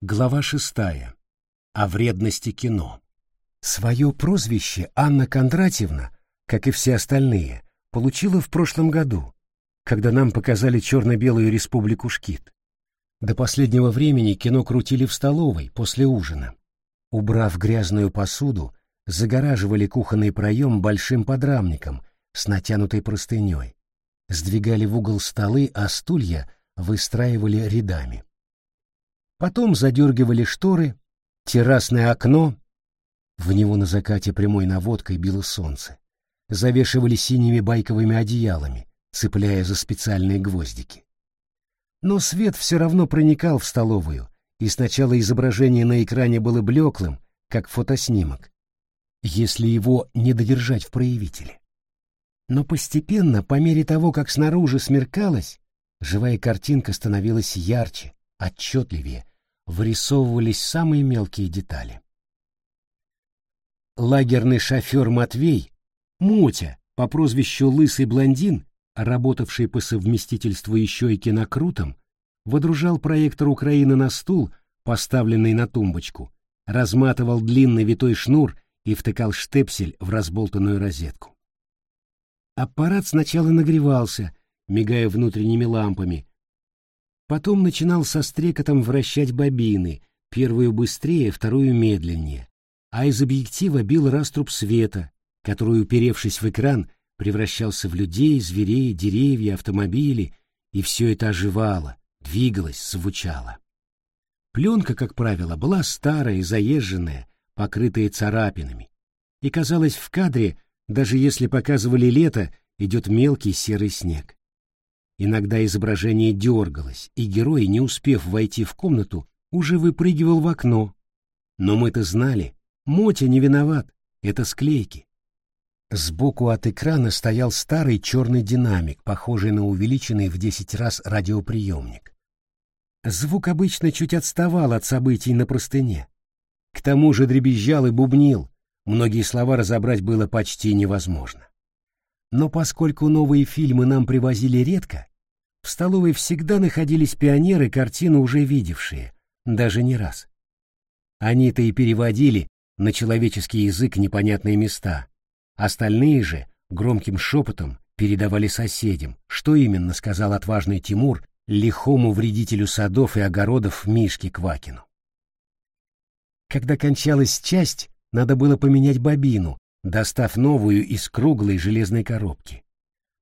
Глава шестая. О вредности кино. Свое прозвище Анна Кондратьевна, как и все остальные, получила в прошлом году, когда нам показали черно-белую республику Шкит. До последнего времени кино крутили в столовой после ужина. Убрав грязную посуду, загораживали кухонный проем большим подрамником с натянутой простыней, сдвигали в угол столы, а стулья выстраивали рядами. Потом задергивали шторы, террасное окно, в него на закате прямой наводкой било солнце, завешивали синими байковыми одеялами, цепляя за специальные гвоздики. Но свет все равно проникал в столовую, и сначала изображение на экране было блеклым, как фотоснимок, если его не додержать в проявителе. Но постепенно, по мере того, как снаружи смеркалось, живая картинка становилась ярче, отчетливее, вырисовывались самые мелкие детали. Лагерный шофер Матвей, Мотя, по прозвищу Лысый Блондин, работавший по совместительству еще и кинокрутом, водружал проектор Украины на стул, поставленный на тумбочку, разматывал длинный витой шнур и втыкал штепсель в разболтанную розетку. Аппарат сначала нагревался, мигая внутренними лампами, Потом начинал со стрекотом вращать бобины, первую быстрее, вторую медленнее. А из объектива бил раструб света, который, уперевшись в экран, превращался в людей, зверей, деревья, автомобили, и все это оживало, двигалось, звучало. Пленка, как правило, была старая заезженная, покрытая царапинами, и казалось в кадре, даже если показывали лето, идет мелкий серый снег. Иногда изображение дергалось, и герой, не успев войти в комнату, уже выпрыгивал в окно. Но мы-то знали, Мотя не виноват, это склейки. Сбоку от экрана стоял старый черный динамик, похожий на увеличенный в десять раз радиоприемник. Звук обычно чуть отставал от событий на простыне. К тому же дребезжал и бубнил, многие слова разобрать было почти невозможно. Но поскольку новые фильмы нам привозили редко, в столовой всегда находились пионеры, картину уже видевшие, даже не раз. Они-то и переводили на человеческий язык непонятные места. Остальные же громким шепотом передавали соседям, что именно сказал отважный Тимур лихому вредителю садов и огородов Мишке Квакину. Когда кончалась часть, надо было поменять бобину, достав новую из круглой железной коробки.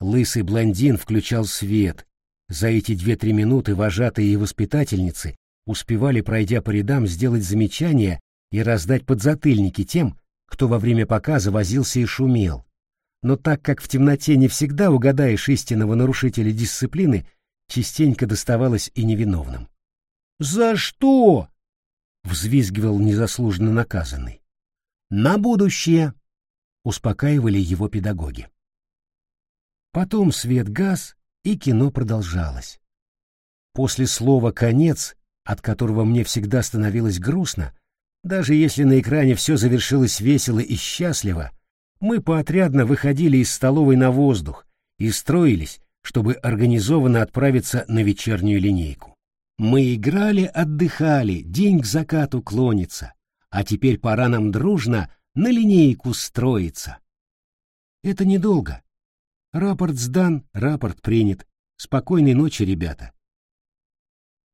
Лысый блондин включал свет, за эти две-три минуты вожатые и воспитательницы успевали, пройдя по рядам, сделать замечания и раздать подзатыльники тем, кто во время показа возился и шумел. Но так как в темноте не всегда угадаешь истинного нарушителя дисциплины, частенько доставалось и невиновным. «За что?» — взвизгивал незаслуженно наказанный. «На будущее!» — успокаивали его педагоги. Потом свет газ, и кино продолжалось. После слова «конец», от которого мне всегда становилось грустно, даже если на экране все завершилось весело и счастливо, мы поотрядно выходили из столовой на воздух и строились, чтобы организованно отправиться на вечернюю линейку. Мы играли, отдыхали, день к закату клонится, а теперь пора нам дружно на линейку строиться. Это недолго. Рапорт сдан, рапорт принят. Спокойной ночи, ребята.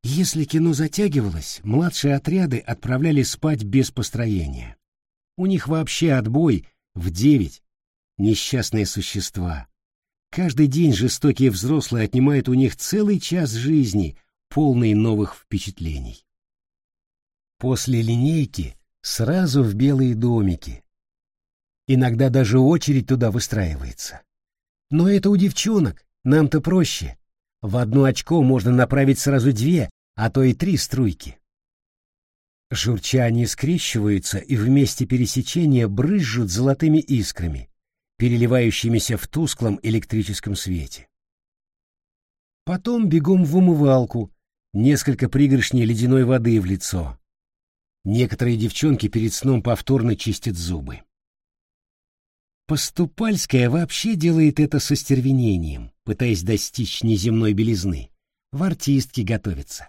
Если кино затягивалось, младшие отряды отправляли спать без построения. У них вообще отбой в девять. Несчастные существа. Каждый день жестокие взрослые отнимают у них целый час жизни, полный новых впечатлений. После линейки сразу в белые домики. Иногда даже очередь туда выстраивается. Но это у девчонок, нам-то проще. В одно очко можно направить сразу две, а то и три струйки. Журча они скрещиваются и вместе пересечения брызжут золотыми искрами, переливающимися в тусклом электрическом свете. Потом бегом в умывалку, несколько пригоршней ледяной воды в лицо. Некоторые девчонки перед сном повторно чистят зубы. Поступальская вообще делает это со стервенением, пытаясь достичь неземной белизны. В артистке готовится.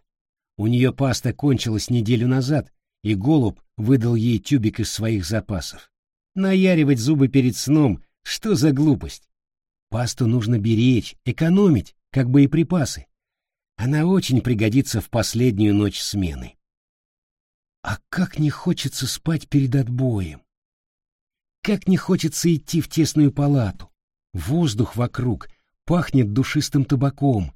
У нее паста кончилась неделю назад, и голубь выдал ей тюбик из своих запасов. Наяривать зубы перед сном — что за глупость? Пасту нужно беречь, экономить, как боеприпасы. Она очень пригодится в последнюю ночь смены. А как не хочется спать перед отбоем? Как не хочется идти в тесную палату? Воздух вокруг пахнет душистым табаком.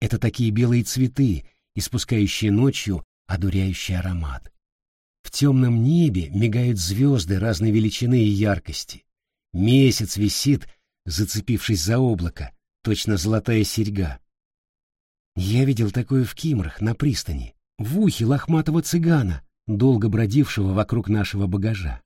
Это такие белые цветы, испускающие ночью одуряющий аромат. В темном небе мигают звезды разной величины и яркости. Месяц висит, зацепившись за облако, точно золотая серьга. Я видел такое в Кимрах, на пристани, в ухе лохматого цыгана, долго бродившего вокруг нашего багажа.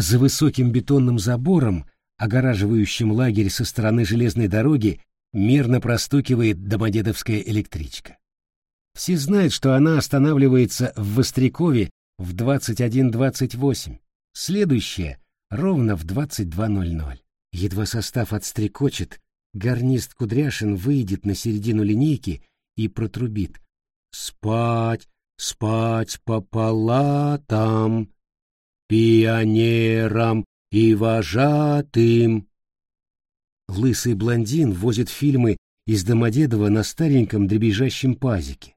За высоким бетонным забором, огораживающим лагерь со стороны железной дороги, мерно простукивает домодедовская электричка. Все знают, что она останавливается в Вострякове в 21.28, следующая — ровно в 22.00. Едва состав отстрекочет, гарнист Кудряшин выйдет на середину линейки и протрубит. «Спать, спать по палатам, пионерам и вожатым». Лысый блондин возит фильмы из Домодедова на стареньком дребезжащем пазике.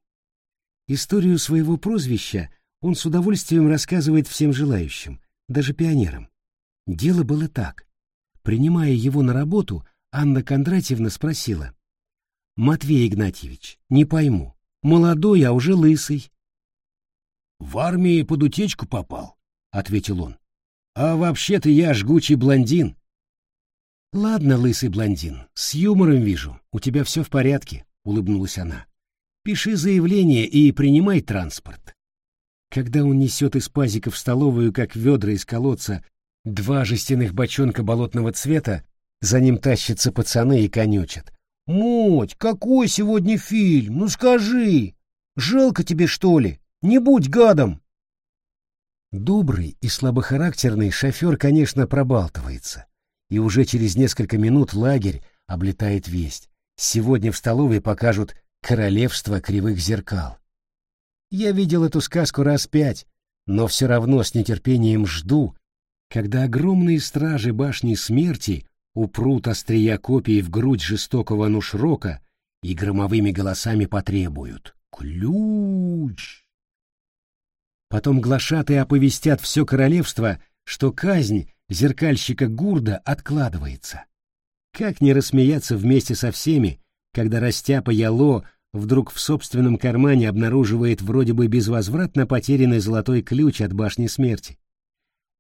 Историю своего прозвища он с удовольствием рассказывает всем желающим, даже пионерам. Дело было так. Принимая его на работу, Анна Кондратьевна спросила. «Матвей Игнатьевич, не пойму, молодой, а уже лысый». «В армии под утечку попал», — ответил он. «А вообще-то я жгучий блондин». «Ладно, лысый блондин, с юмором вижу, у тебя все в порядке», — улыбнулась она. «Пиши заявление и принимай транспорт». Когда он несет из пазика в столовую, как ведра из колодца, Два жестяных бочонка болотного цвета, за ним тащатся пацаны и конючат. «Моть, какой сегодня фильм? Ну скажи! Жалко тебе, что ли? Не будь гадом!» Добрый и слабохарактерный шофер, конечно, пробалтывается. И уже через несколько минут лагерь облетает весть. Сегодня в столовой покажут «Королевство кривых зеркал». Я видел эту сказку раз пять, но все равно с нетерпением жду, когда огромные стражи башни смерти упрут острия копий в грудь жестокого Нушрока и громовыми голосами потребуют «Ключ!». Потом глашатые оповестят все королевство, что казнь зеркальщика Гурда откладывается. Как не рассмеяться вместе со всеми, когда растяпа Яло вдруг в собственном кармане обнаруживает вроде бы безвозвратно потерянный золотой ключ от башни смерти?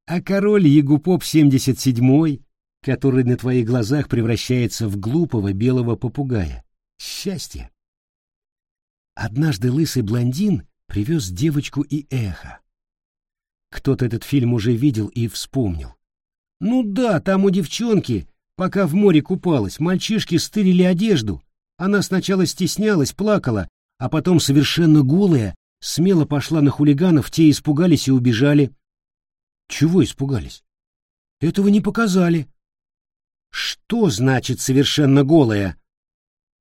а король Ягупоп 77 который на твоих глазах превращается в глупого белого попугая. Счастье. Однажды лысый блондин привез девочку и эхо. Кто-то этот фильм уже видел и вспомнил. Ну да, там у девчонки, пока в море купалась, мальчишки стырили одежду. Она сначала стеснялась, плакала, а потом совершенно голая, смело пошла на хулиганов, те испугались и убежали. Чего испугались? Этого не показали. Что значит совершенно голая?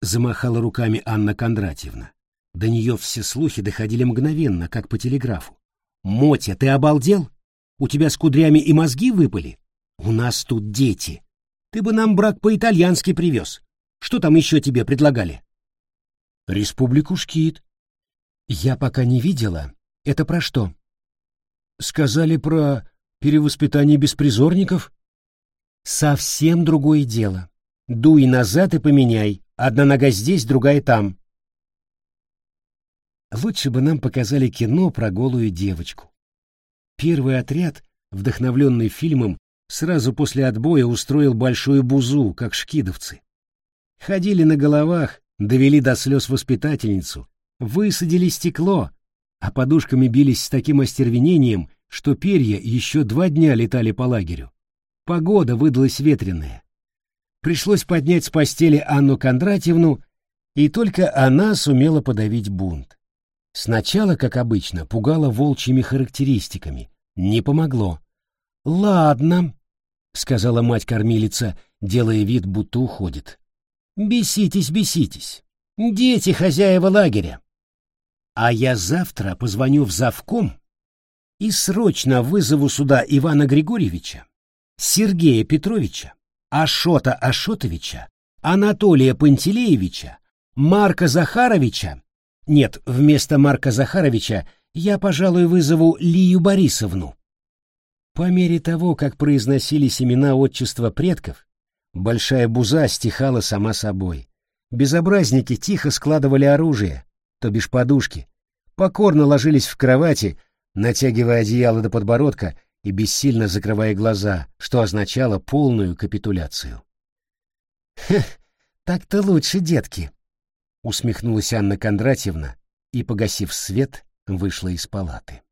Замахала руками Анна Кондратьевна. До нее все слухи доходили мгновенно, как по телеграфу. Мотя, ты обалдел? У тебя с кудрями и мозги выпали? У нас тут дети. Ты бы нам брак по-итальянски привез. Что там еще тебе предлагали? Республику Шкит. Я пока не видела. Это про что? Сказали про перевоспитание беспризорников? Совсем другое дело. Дуй назад и поменяй. Одна нога здесь, другая там. Лучше бы нам показали кино про голую девочку. Первый отряд, вдохновленный фильмом, сразу после отбоя устроил большую бузу, как шкидовцы. Ходили на головах, довели до слез воспитательницу, высадили стекло, а подушками бились с таким остервенением, что перья еще два дня летали по лагерю. Погода выдалась ветреная. Пришлось поднять с постели Анну Кондратьевну, и только она сумела подавить бунт. Сначала, как обычно, пугала волчьими характеристиками. Не помогло. «Ладно», — сказала мать-кормилица, делая вид, будто уходит. «Беситесь, беситесь. Дети хозяева лагеря. А я завтра позвоню в завком и срочно вызову сюда Ивана Григорьевича, Сергея Петровича, Ашота Ашотовича, Анатолия Пантелеевича, Марка Захаровича. Нет, вместо Марка Захаровича я, пожалуй, вызову Лию Борисовну. По мере того, как произносились имена отчества предков, большая буза стихала сама собой. Безобразники тихо складывали оружие, то бишь подушки, покорно ложились в кровати, натягивая одеяло до подбородка и бессильно закрывая глаза, что означало полную капитуляцию. «Хех, так-то лучше, детки!» — усмехнулась Анна Кондратьевна и, погасив свет, вышла из палаты.